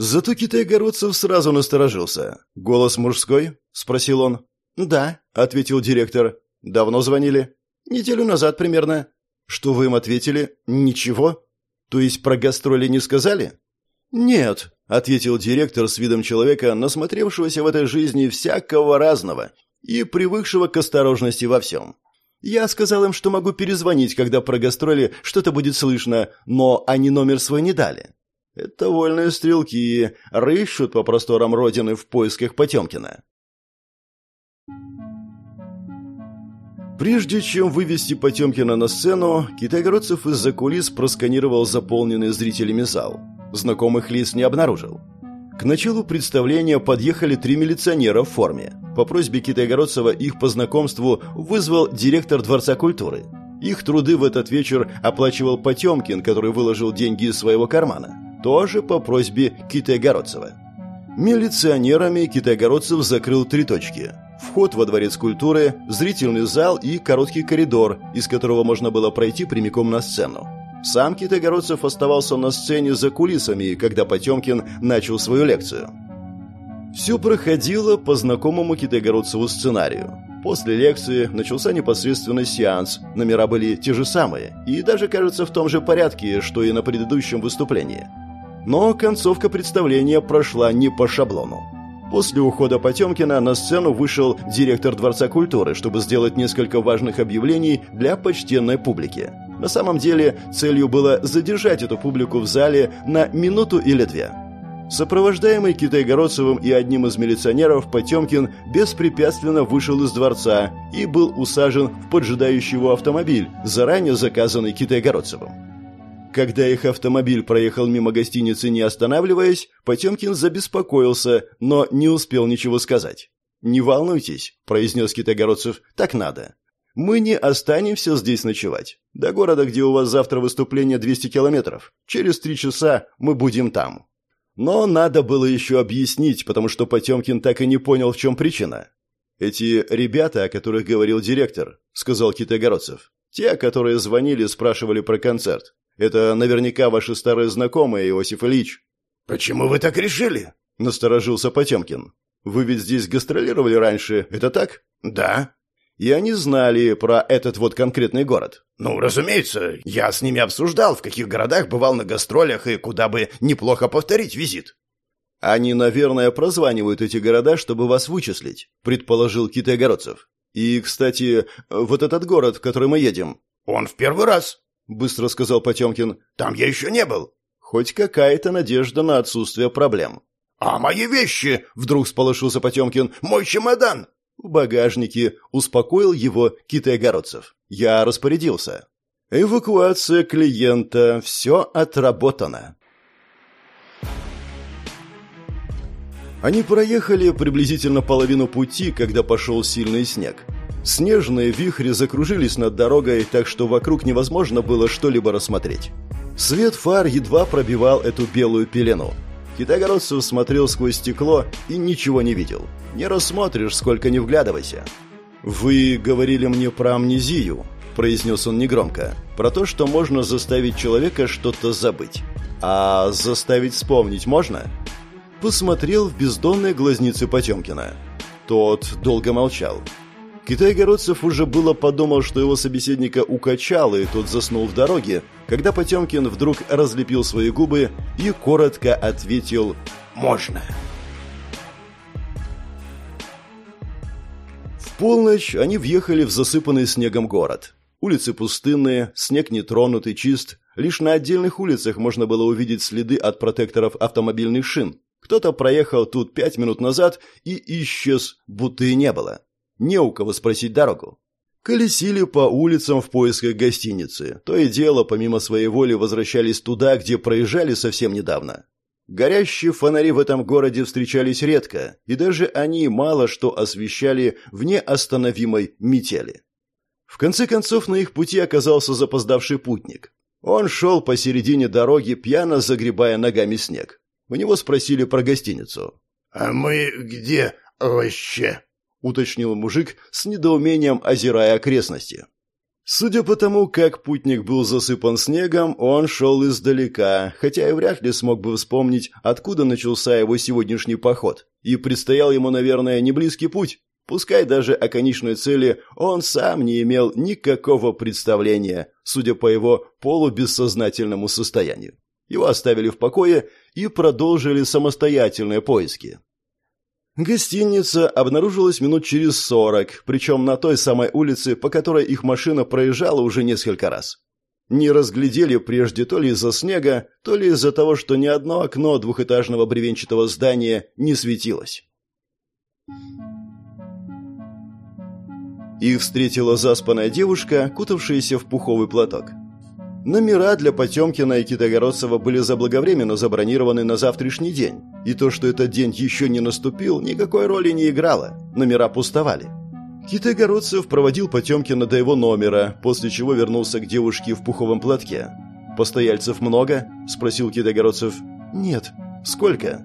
Зато Китай-Городцев сразу насторожился. «Голос мужской?» — спросил он. «Да», — ответил директор. «Давно звонили?» «Неделю назад примерно». «Что вы им ответили?» «Ничего». «То есть про гастроли не сказали?» «Нет», — ответил директор с видом человека, насмотревшегося в этой жизни всякого разного и привыкшего к осторожности во всем. «Я сказал им, что могу перезвонить, когда про гастроли что-то будет слышно, но они номер свой не дали. Это вольные стрелки, рыщут по просторам родины в поисках Потемкина. Прежде чем вывести Потемкина на сцену, Китайгородцев из-за кулис просканировал заполненный зрителями зал. Знакомых лиц не обнаружил. К началу представления подъехали три милиционера в форме. По просьбе Китайгородцева их по знакомству вызвал директор Дворца культуры. Их труды в этот вечер оплачивал Потемкин, который выложил деньги из своего кармана тоже по просьбе Китайгородцева. Милиционерами Китайгородцев закрыл три точки. Вход во дворец культуры, зрительный зал и короткий коридор, из которого можно было пройти прямиком на сцену. Сам Китайгородцев оставался на сцене за кулисами, когда Потемкин начал свою лекцию. Все проходило по знакомому Китайгородцеву сценарию. После лекции начался непосредственно сеанс, номера были те же самые, и даже, кажется, в том же порядке, что и на предыдущем выступлении – но концовка представления прошла не по шаблону. После ухода Потемкина на сцену вышел директор Дворца культуры, чтобы сделать несколько важных объявлений для почтенной публики. На самом деле, целью было задержать эту публику в зале на минуту или две. Сопровождаемый Китайгородцевым и одним из милиционеров, Потемкин беспрепятственно вышел из дворца и был усажен в поджидающий его автомобиль, заранее заказанный Китайгородцевым. Когда их автомобиль проехал мимо гостиницы, не останавливаясь, Потемкин забеспокоился, но не успел ничего сказать. «Не волнуйтесь», — произнес Китайгородцев, — «так надо. Мы не останемся здесь ночевать. До города, где у вас завтра выступление, 200 километров. Через три часа мы будем там». Но надо было еще объяснить, потому что Потемкин так и не понял, в чем причина. «Эти ребята, о которых говорил директор», — сказал Китайгородцев. «Те, которые звонили, спрашивали про концерт. Это наверняка ваши старые знакомые, Иосиф Ильич». «Почему вы так решили?» – насторожился Потемкин. «Вы ведь здесь гастролировали раньше, это так?» «Да». «И они знали про этот вот конкретный город?» «Ну, разумеется. Я с ними обсуждал, в каких городах бывал на гастролях и куда бы неплохо повторить визит». «Они, наверное, прозванивают эти города, чтобы вас вычислить», – предположил Китай-Городцев. «И, кстати, вот этот город, в который мы едем». «Он в первый раз», быстро сказал Потемкин. Там я еще не был. Хоть какая-то надежда на отсутствие проблем. А мои вещи? Вдруг сполошился Потемкин. Мой чемодан. В багажнике успокоил его Китай-Городцев. Я распорядился. Эвакуация клиента. Все отработано. Они проехали приблизительно половину пути, когда пошел сильный снег. Снежные вихри закружились над дорогой, так что вокруг невозможно было что-либо рассмотреть. Свет фар едва пробивал эту белую пелену. Китайгородцев смотрел сквозь стекло и ничего не видел. Не рассмотришь, сколько не вглядывайся. «Вы говорили мне про амнезию», – произнес он негромко. «Про то, что можно заставить человека что-то забыть. А заставить вспомнить можно?» Посмотрел в бездонные глазницы Потемкина. Тот долго молчал. Китай-городцев уже было подумал, что его собеседника укачало, и тот заснул в дороге, когда Потемкин вдруг разлепил свои губы и коротко ответил «Можно». В полночь они въехали в засыпанный снегом город. Улицы пустынные, снег нетронутый, чист. Лишь на отдельных улицах можно было увидеть следы от протекторов автомобильных шин. Кто-то проехал тут пять минут назад и исчез, будто и не было. Не у кого спросить дорогу. Колесили по улицам в поисках гостиницы. То и дело, помимо своей воли, возвращались туда, где проезжали совсем недавно. Горящие фонари в этом городе встречались редко, и даже они мало что освещали в неостановимой метели. В конце концов, на их пути оказался запоздавший путник. Он шел посередине дороги, пьяно загребая ногами снег. У него спросили про гостиницу. «А мы где вообще?» — уточнил мужик с недоумением, озирая окрестности. Судя по тому, как путник был засыпан снегом, он шел издалека, хотя и вряд ли смог бы вспомнить, откуда начался его сегодняшний поход. И предстоял ему, наверное, не близкий путь. Пускай даже о конечной цели он сам не имел никакого представления, судя по его полубессознательному состоянию. Его оставили в покое и продолжили самостоятельные поиски. Гостиница обнаружилась минут через сорок, причем на той самой улице, по которой их машина проезжала уже несколько раз. Не разглядели прежде то ли из-за снега, то ли из-за того, что ни одно окно двухэтажного бревенчатого здания не светилось. Их встретила заспанная девушка, кутавшаяся в пуховый платок. Номера для Потемкина и Китогородцева были заблаговременно забронированы на завтрашний день. И то, что этот день еще не наступил, никакой роли не играло. Номера пустовали. Китайгородцев проводил Потемкина до его номера, после чего вернулся к девушке в пуховом платке. «Постояльцев много?» – спросил Китайгородцев. «Нет». «Сколько?»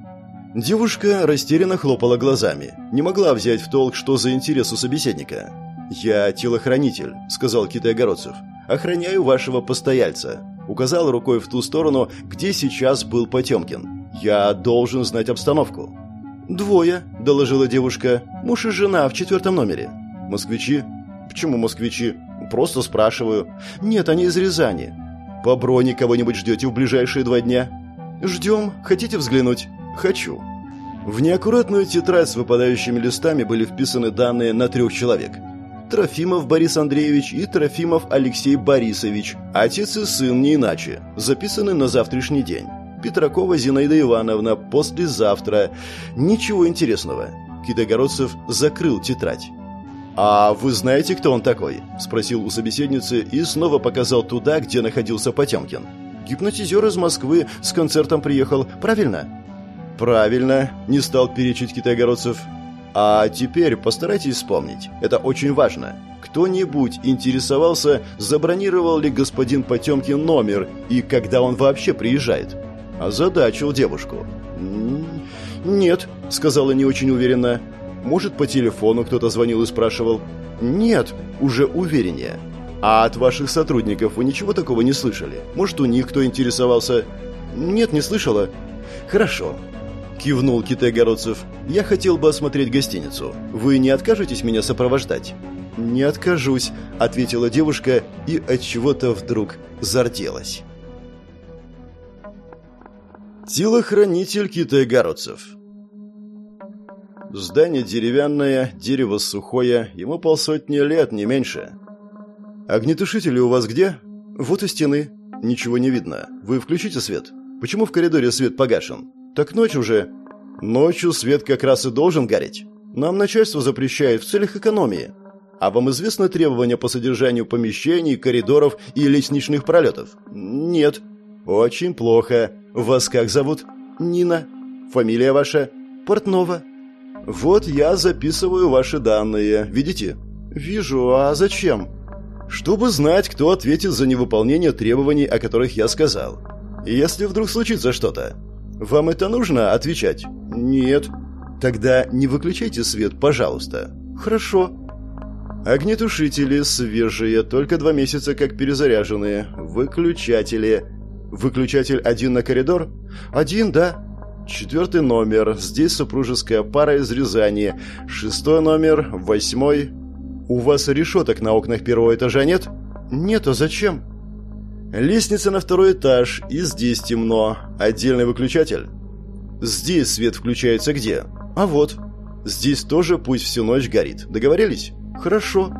Девушка растерянно хлопала глазами. Не могла взять в толк, что за интерес у собеседника. «Я телохранитель», – сказал Китайгородцев. Охраняю вашего постояльца», — указал рукой в ту сторону, где сейчас был Потемкин. «Я должен знать обстановку». «Двое», — доложила девушка. «Муж и жена в четвертом номере». «Москвичи?» «Почему москвичи?» «Просто спрашиваю». «Нет, они из Рязани». «По броне кого-нибудь ждете в ближайшие два дня?» «Ждем. Хотите взглянуть?» «Хочу». В неаккуратную тетрадь с выпадающими листами были вписаны данные на трех человек — Трофимов Борис Андреевич и Трофимов Алексей Борисович, отец и сын не иначе, записаны на завтрашний день. Петракова Зинаида Ивановна послезавтра. Ничего интересного. Китайгородцев закрыл тетрадь. «А вы знаете, кто он такой?» – спросил у собеседницы и снова показал туда, где находился Потемкин. «Гипнотизер из Москвы с концертом приехал, правильно?» «Правильно», – не стал перечить Китайгородцев. А теперь постарайтесь вспомнить. Это очень важно. Кто-нибудь интересовался, забронировал ли господин Потемкин номер и когда он вообще приезжает? Озадачил девушку. «Нет», — сказала не очень уверенно. «Может, по телефону кто-то звонил и спрашивал?» «Нет», — уже увереннее. «А от ваших сотрудников вы ничего такого не слышали? Может, у них кто интересовался?» «Нет, не слышала». «Хорошо кивнул Китай-Городцев. «Я хотел бы осмотреть гостиницу. Вы не откажетесь меня сопровождать?» «Не откажусь», — ответила девушка и от чего-то вдруг зарделась. Телохранитель Китай-Городцев Здание деревянное, дерево сухое, ему полсотни лет, не меньше. «Огнетушители у вас где?» «Вот у стены». «Ничего не видно. Вы включите свет?» «Почему в коридоре свет погашен?» «Так ночь уже». «Ночью свет как раз и должен гореть. Нам начальство запрещает в целях экономии. А вам известны требования по содержанию помещений, коридоров и лестничных пролетов?» «Нет». «Очень плохо. Вас как зовут?» «Нина». «Фамилия ваша?» «Портнова». «Вот я записываю ваши данные. Видите?» «Вижу. А зачем?» «Чтобы знать, кто ответит за невыполнение требований, о которых я сказал. Если вдруг случится что-то, Вам это нужно отвечать? Нет. Тогда не выключайте свет, пожалуйста. Хорошо. Огнетушители свежие, только два месяца как перезаряженные. Выключатели. Выключатель один на коридор? Один, да. Четвертый номер. Здесь супружеская пара из Рязани. Шестой номер. Восьмой. У вас решеток на окнах первого этажа нет? Нет, а зачем? Лестница на второй этаж, и здесь темно. Отдельный выключатель. Здесь свет включается где? А вот. Здесь тоже пусть всю ночь горит. Договорились? Хорошо.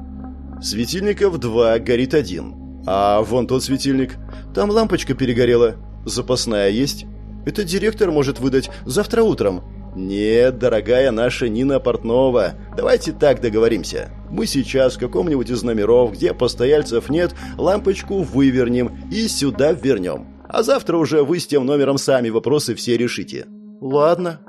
Светильников два, горит один. А вон тот светильник. Там лампочка перегорела. Запасная есть? Это директор может выдать завтра утром. Нет, дорогая наша Нина Портнова, давайте так договоримся. Мы сейчас в каком-нибудь из номеров, где постояльцев нет, лампочку вывернем и сюда вернем. А завтра уже вы с тем номером сами вопросы все решите. Ладно.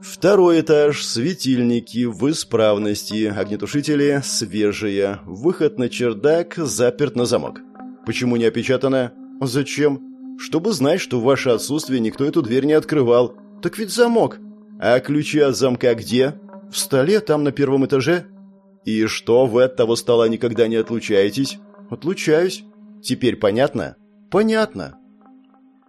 Второй этаж, светильники в исправности, огнетушители свежие, выход на чердак заперт на замок. Почему не опечатано? Зачем? Чтобы знать, что в ваше отсутствие никто эту дверь не открывал. Так ведь замок. А ключи от замка где? В столе, там на первом этаже. И что, вы от того стола никогда не отлучаетесь? Отлучаюсь. Теперь понятно? Понятно.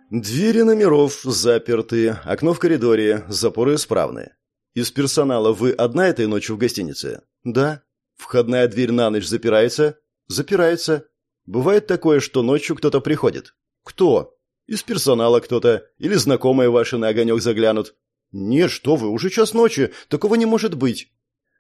Двери номеров заперты, окно в коридоре, запоры исправны. Из персонала вы одна этой ночью в гостинице? Да. Входная дверь на ночь запирается? Запирается. Бывает такое, что ночью кто-то приходит. Кто? Из персонала кто-то или знакомые ваши на огонек заглянут. Нет, что вы, уже час ночи, такого не может быть.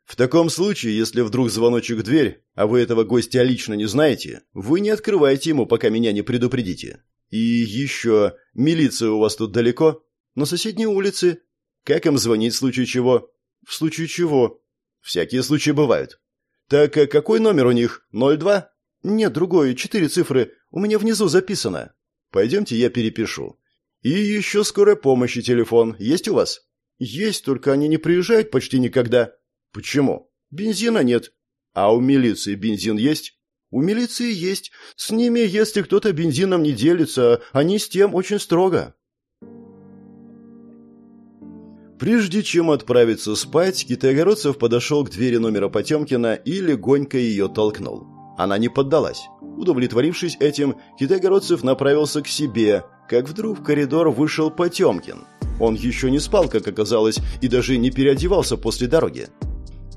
В таком случае, если вдруг звоночек в дверь, а вы этого гостя лично не знаете, вы не открывайте ему, пока меня не предупредите. И еще, милиция у вас тут далеко? На соседней улице. Как им звонить в случае чего? В случае чего? Всякие случаи бывают. Так а какой номер у них? 02? Нет, другой, четыре цифры. У меня внизу записано. Пойдемте, я перепишу. И еще скорая помощь и телефон. Есть у вас? Есть, только они не приезжают почти никогда. Почему? Бензина нет. А у милиции бензин есть? У милиции есть. С ними, если кто-то бензином не делится, они с тем очень строго. Прежде чем отправиться спать, Китайгородцев подошел к двери номера Потемкина и легонько ее толкнул. Она не поддалась. Удовлетворившись этим, Китайгородцев направился к себе, как вдруг в коридор вышел Потемкин. Он еще не спал, как оказалось, и даже не переодевался после дороги.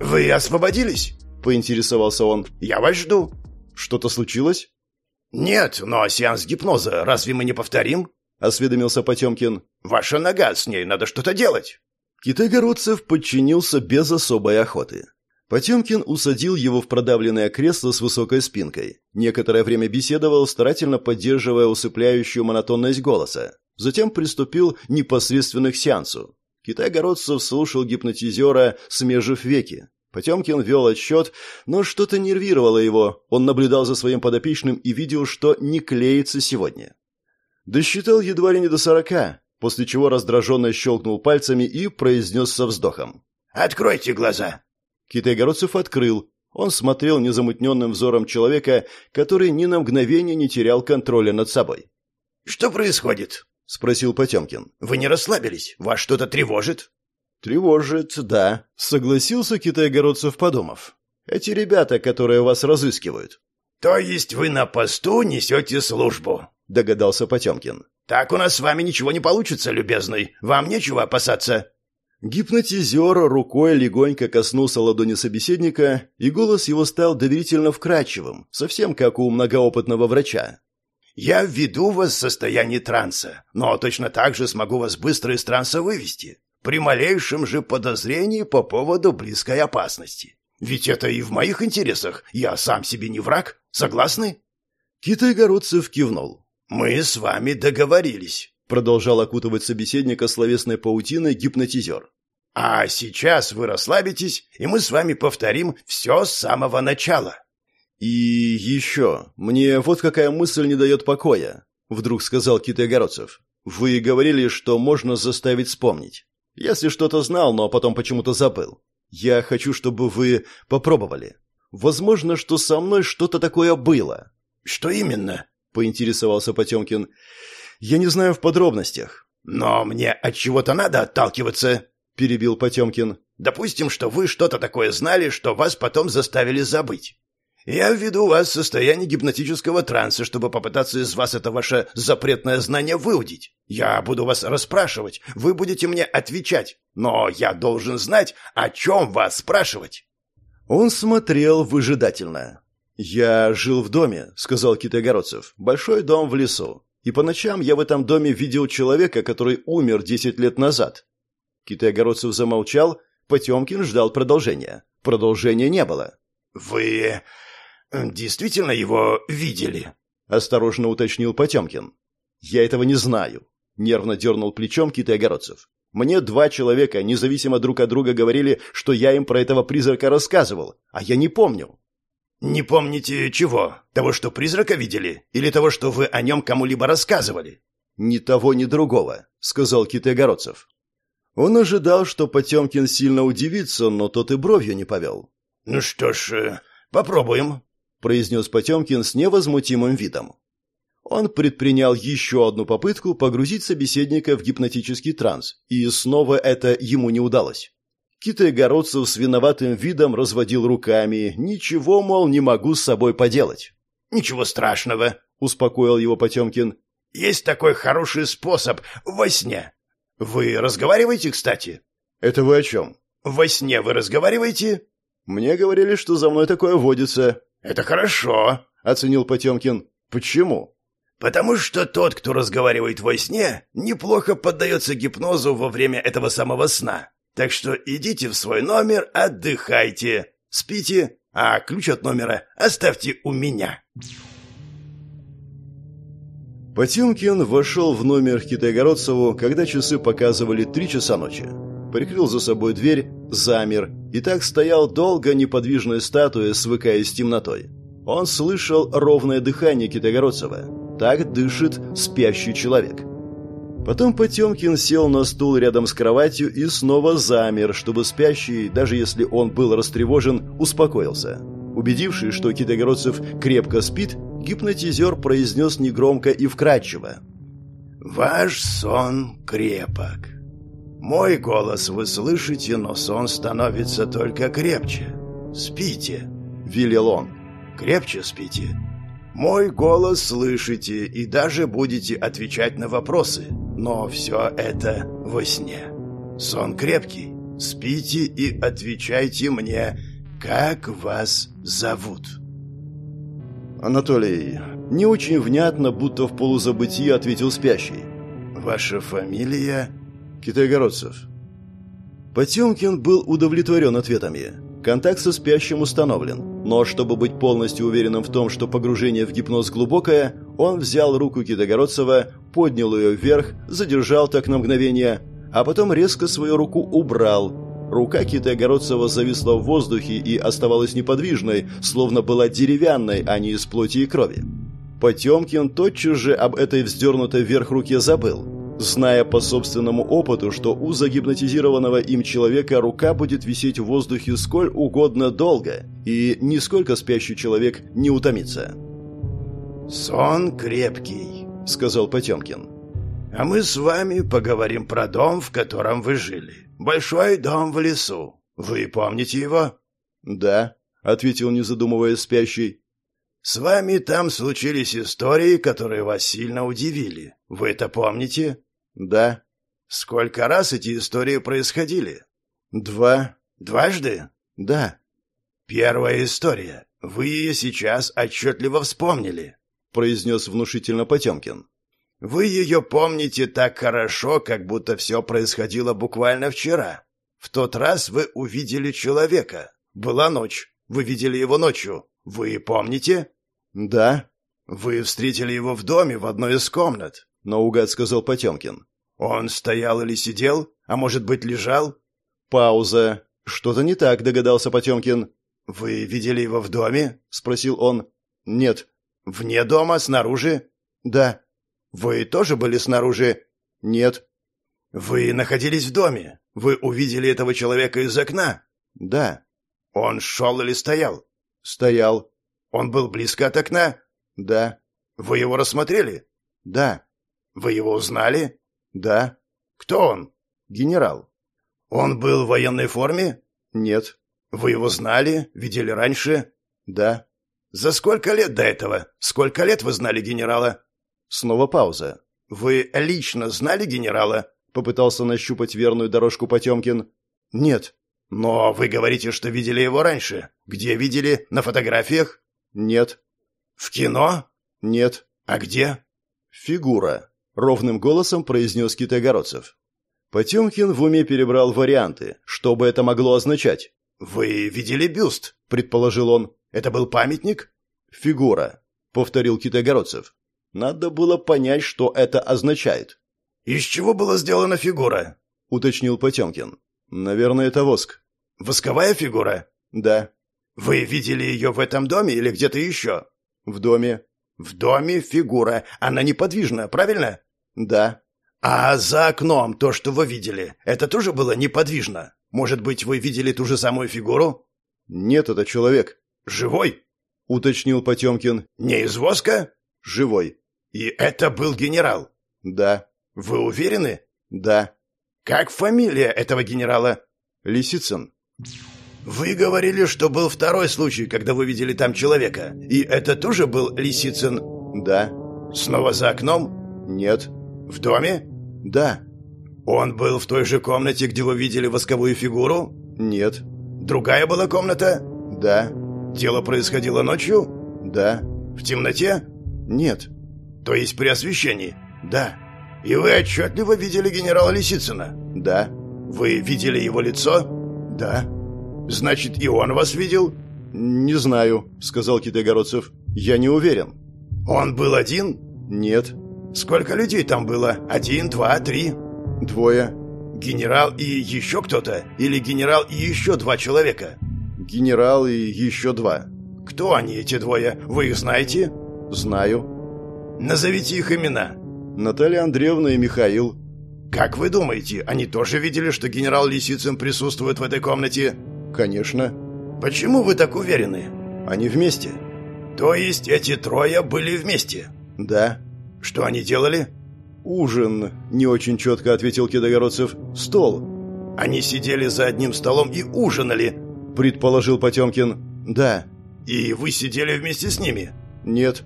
«Вы освободились?» – поинтересовался он. «Я вас жду». «Что-то случилось?» «Нет, но сеанс гипноза разве мы не повторим?» – осведомился Потемкин. «Ваша нога, с ней надо что-то делать». Китайгородцев подчинился без особой охоты. Потемкин усадил его в продавленное кресло с высокой спинкой. Некоторое время беседовал, старательно поддерживая усыпляющую монотонность голоса. Затем приступил непосредственно к сеансу. Китай-городцев слушал гипнотизера, смежив веки. Потемкин вел отсчет, но что-то нервировало его. Он наблюдал за своим подопечным и видел, что не клеится сегодня. Досчитал едва ли не до сорока, после чего раздраженно щелкнул пальцами и произнес со вздохом. «Откройте глаза!» Китай-городцев открыл. Он смотрел незамутненным взором человека, который ни на мгновение не терял контроля над собой. «Что происходит?» — спросил Потемкин. «Вы не расслабились? Вас что-то тревожит?» «Тревожит, да», — согласился Китай-городцев, подумав. «Эти ребята, которые вас разыскивают». «То есть вы на посту несете службу?» — догадался Потемкин. «Так у нас с вами ничего не получится, любезный. Вам нечего опасаться». Гипнотизер рукой легонько коснулся ладони собеседника, и голос его стал доверительно вкрадчивым, совсем как у многоопытного врача. Я введу вас в состояние транса, но точно так же смогу вас быстро из транса вывести, при малейшем же подозрении по поводу близкой опасности. Ведь это и в моих интересах, я сам себе не враг, согласны?» Китай-городцев кивнул. «Мы с вами договорились», — продолжал окутывать собеседника словесной паутиной гипнотизер. «А сейчас вы расслабитесь, и мы с вами повторим все с самого начала». «И еще, мне вот какая мысль не дает покоя», — вдруг сказал Китай-Городцев. «Вы говорили, что можно заставить вспомнить. Если что-то знал, но потом почему-то забыл. Я хочу, чтобы вы попробовали. Возможно, что со мной что-то такое было». «Что именно?» — поинтересовался Потемкин. «Я не знаю в подробностях. Но мне от чего-то надо отталкиваться, перебил Потемкин. Допустим, что вы что-то такое знали, что вас потом заставили забыть. Я введу вас в состояние гипнотического транса, чтобы попытаться из вас это ваше запретное знание выудить. Я буду вас расспрашивать, вы будете мне отвечать, но я должен знать, о чем вас спрашивать». Он смотрел выжидательно. «Я жил в доме», — сказал Китайгородцев. «Большой дом в лесу. И по ночам я в этом доме видел человека, который умер десять лет назад». Китайгородцев замолчал, Потемкин ждал продолжения. Продолжения не было. «Вы действительно его видели?» — осторожно уточнил Потемкин. «Я этого не знаю», — нервно дернул плечом Китай-Огородцев. «Мне два человека, независимо друг от друга, говорили, что я им про этого призрака рассказывал, а я не помню». «Не помните чего? Того, что призрака видели? Или того, что вы о нем кому-либо рассказывали?» «Ни того, ни другого», — сказал Китай-Огородцев. Он ожидал, что Потемкин сильно удивится, но тот и бровью не повел. «Ну что ж, э, попробуем», произнес Потемкин с невозмутимым видом. Он предпринял еще одну попытку погрузить собеседника в гипнотический транс, и снова это ему не удалось. Китай-городцев с виноватым видом разводил руками, ничего, мол, не могу с собой поделать. «Ничего страшного», — успокоил его Потемкин. «Есть такой хороший способ во сне. Вы разговариваете, кстати?» «Это вы о чем?» «Во сне вы разговариваете?» «Мне говорили, что за мной такое водится». «Это хорошо», — оценил Потемкин. «Почему?» «Потому что тот, кто разговаривает во сне, неплохо поддается гипнозу во время этого самого сна. Так что идите в свой номер, отдыхайте, спите, а ключ от номера оставьте у меня». Потемкин вошел в номер Китайгородцеву, когда часы показывали три часа ночи. Прикрыл за собой дверь, замер и так стоял долго неподвижной статуей, свыкаясь с темнотой. Он слышал ровное дыхание Китайгородцева. Так дышит спящий человек. Потом Потемкин сел на стул рядом с кроватью и снова замер, чтобы спящий, даже если он был растревожен, успокоился. Убедившись, что Китайгородцев крепко спит, гипнотизер произнес негромко и вкрадчиво. «Ваш сон крепок. Мой голос вы слышите, но сон становится только крепче. Спите, велел он. Крепче спите. Мой голос слышите и даже будете отвечать на вопросы, но все это во сне. Сон крепкий. Спите и отвечайте мне, как вас зовут. Анатолий, не очень внятно, будто в полузабытии ответил спящий. Ваша фамилия Китайгородцев. Потемкин был удовлетворен ответами. Контакт со спящим установлен, но чтобы быть полностью уверенным в том, что погружение в гипноз глубокое, он взял руку Китайгородцева, поднял ее вверх, задержал так на мгновение, а потом резко свою руку убрал. Рука Китайгородцева зависла в воздухе и оставалась неподвижной, словно была деревянной, а не из плоти и крови. Потемкин тотчас же об этой вздернутой вверх руке забыл зная по собственному опыту, что у загипнотизированного им человека рука будет висеть в воздухе сколь угодно долго, и нисколько спящий человек не утомится. «Сон крепкий», — сказал Потемкин. «А мы с вами поговорим про дом, в котором вы жили. Большой дом в лесу. Вы помните его?» «Да», — ответил, не задумываясь спящий. «С вами там случились истории, которые вас сильно удивили. Вы это помните?» Да. Сколько раз эти истории происходили? Два. Дважды? Да. Первая история. Вы ее сейчас отчетливо вспомнили, произнес внушительно Потемкин. Вы ее помните так хорошо, как будто все происходило буквально вчера. В тот раз вы увидели человека. Была ночь. Вы видели его ночью. Вы помните? Да. Вы встретили его в доме в одной из комнат наугад сказал Потемкин. «Он стоял или сидел? А может быть, лежал?» Пауза. «Что-то не так», — догадался Потемкин. «Вы видели его в доме?» — спросил он. «Нет». «Вне дома? Снаружи?» «Да». «Вы тоже были снаружи?» «Нет». «Вы находились в доме? Вы увидели этого человека из окна?» «Да». «Он шел или стоял?» «Стоял». «Он был близко от окна?» «Да». «Вы его рассмотрели?» «Да». Вы его узнали? Да. Кто он? Генерал. Он был в военной форме? Нет. Вы его знали? Видели раньше? Да. За сколько лет до этого? Сколько лет вы знали генерала? Снова пауза. Вы лично знали генерала? Попытался нащупать верную дорожку Потемкин. Нет. Но вы говорите, что видели его раньше. Где видели? На фотографиях? Нет. В кино? Нет. А где? Фигура. Ровным голосом произнес Китайгородцев. Потемкин в уме перебрал варианты. Что бы это могло означать? «Вы видели бюст?» – предположил он. «Это был памятник?» «Фигура», – повторил Китайгородцев. Надо было понять, что это означает. «Из чего была сделана фигура?» – уточнил Потемкин. «Наверное, это воск». «Восковая фигура?» «Да». «Вы видели ее в этом доме или где-то еще?» «В доме». «В доме фигура. Она неподвижна, правильно?» «Да». «А за окном то, что вы видели, это тоже было неподвижно? Может быть, вы видели ту же самую фигуру?» «Нет, это человек». «Живой?» — уточнил Потемкин. «Не из воска?» «Живой». «И это был генерал?» «Да». «Вы уверены?» «Да». «Как фамилия этого генерала?» «Лисицын». «Вы говорили, что был второй случай, когда вы видели там человека. И это тоже был Лисицын?» «Да». «Снова за окном?» «Нет». «В доме?» «Да». «Он был в той же комнате, где вы видели восковую фигуру?» «Нет». «Другая была комната?» «Да». «Дело происходило ночью?» «Да». «В темноте?» «Нет». «То есть при освещении?» «Да». «И вы отчетливо видели генерала Лисицына?» «Да». «Вы видели его лицо?» «Да». «Значит, и он вас видел?» «Не знаю», — сказал Китайгородцев. «Я не уверен». «Он был один?» «Нет». «Сколько людей там было? Один, два, три?» «Двое». «Генерал и еще кто-то? Или генерал и еще два человека?» «Генерал и еще два». «Кто они, эти двое? Вы их знаете?» «Знаю». «Назовите их имена». «Наталья Андреевна и Михаил». «Как вы думаете, они тоже видели, что генерал Лисицын присутствует в этой комнате?» «Конечно». «Почему вы так уверены?» «Они вместе». «То есть эти трое были вместе?» «Да». «Что они делали?» «Ужин», — не очень четко ответил Кедогородцев. «Стол». «Они сидели за одним столом и ужинали», — предположил Потемкин. «Да». «И вы сидели вместе с ними?» «Нет».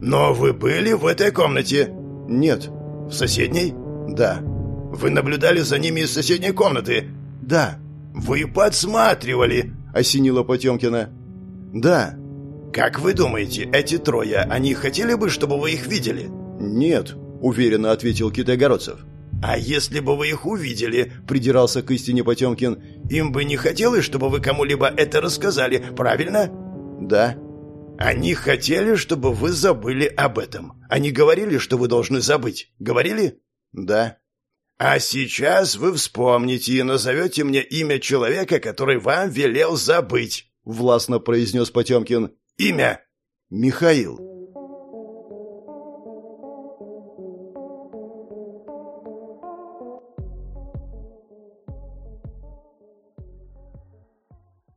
«Но вы были в этой комнате?» «Нет». «В соседней?» «Да». «Вы наблюдали за ними из соседней комнаты?» «Да». «Вы подсматривали?» — осенило Потемкина. «Да». «Как вы думаете, эти трое, они хотели бы, чтобы вы их видели?» «Нет», — уверенно ответил Китайгородцев. «А если бы вы их увидели?» — придирался к истине Потемкин. «Им бы не хотелось, чтобы вы кому-либо это рассказали, правильно?» «Да». «Они хотели, чтобы вы забыли об этом. Они говорили, что вы должны забыть. Говорили?» «Да». «А сейчас вы вспомните и назовете мне имя человека, который вам велел забыть», — властно произнес Потемкин. «Имя?» «Михаил».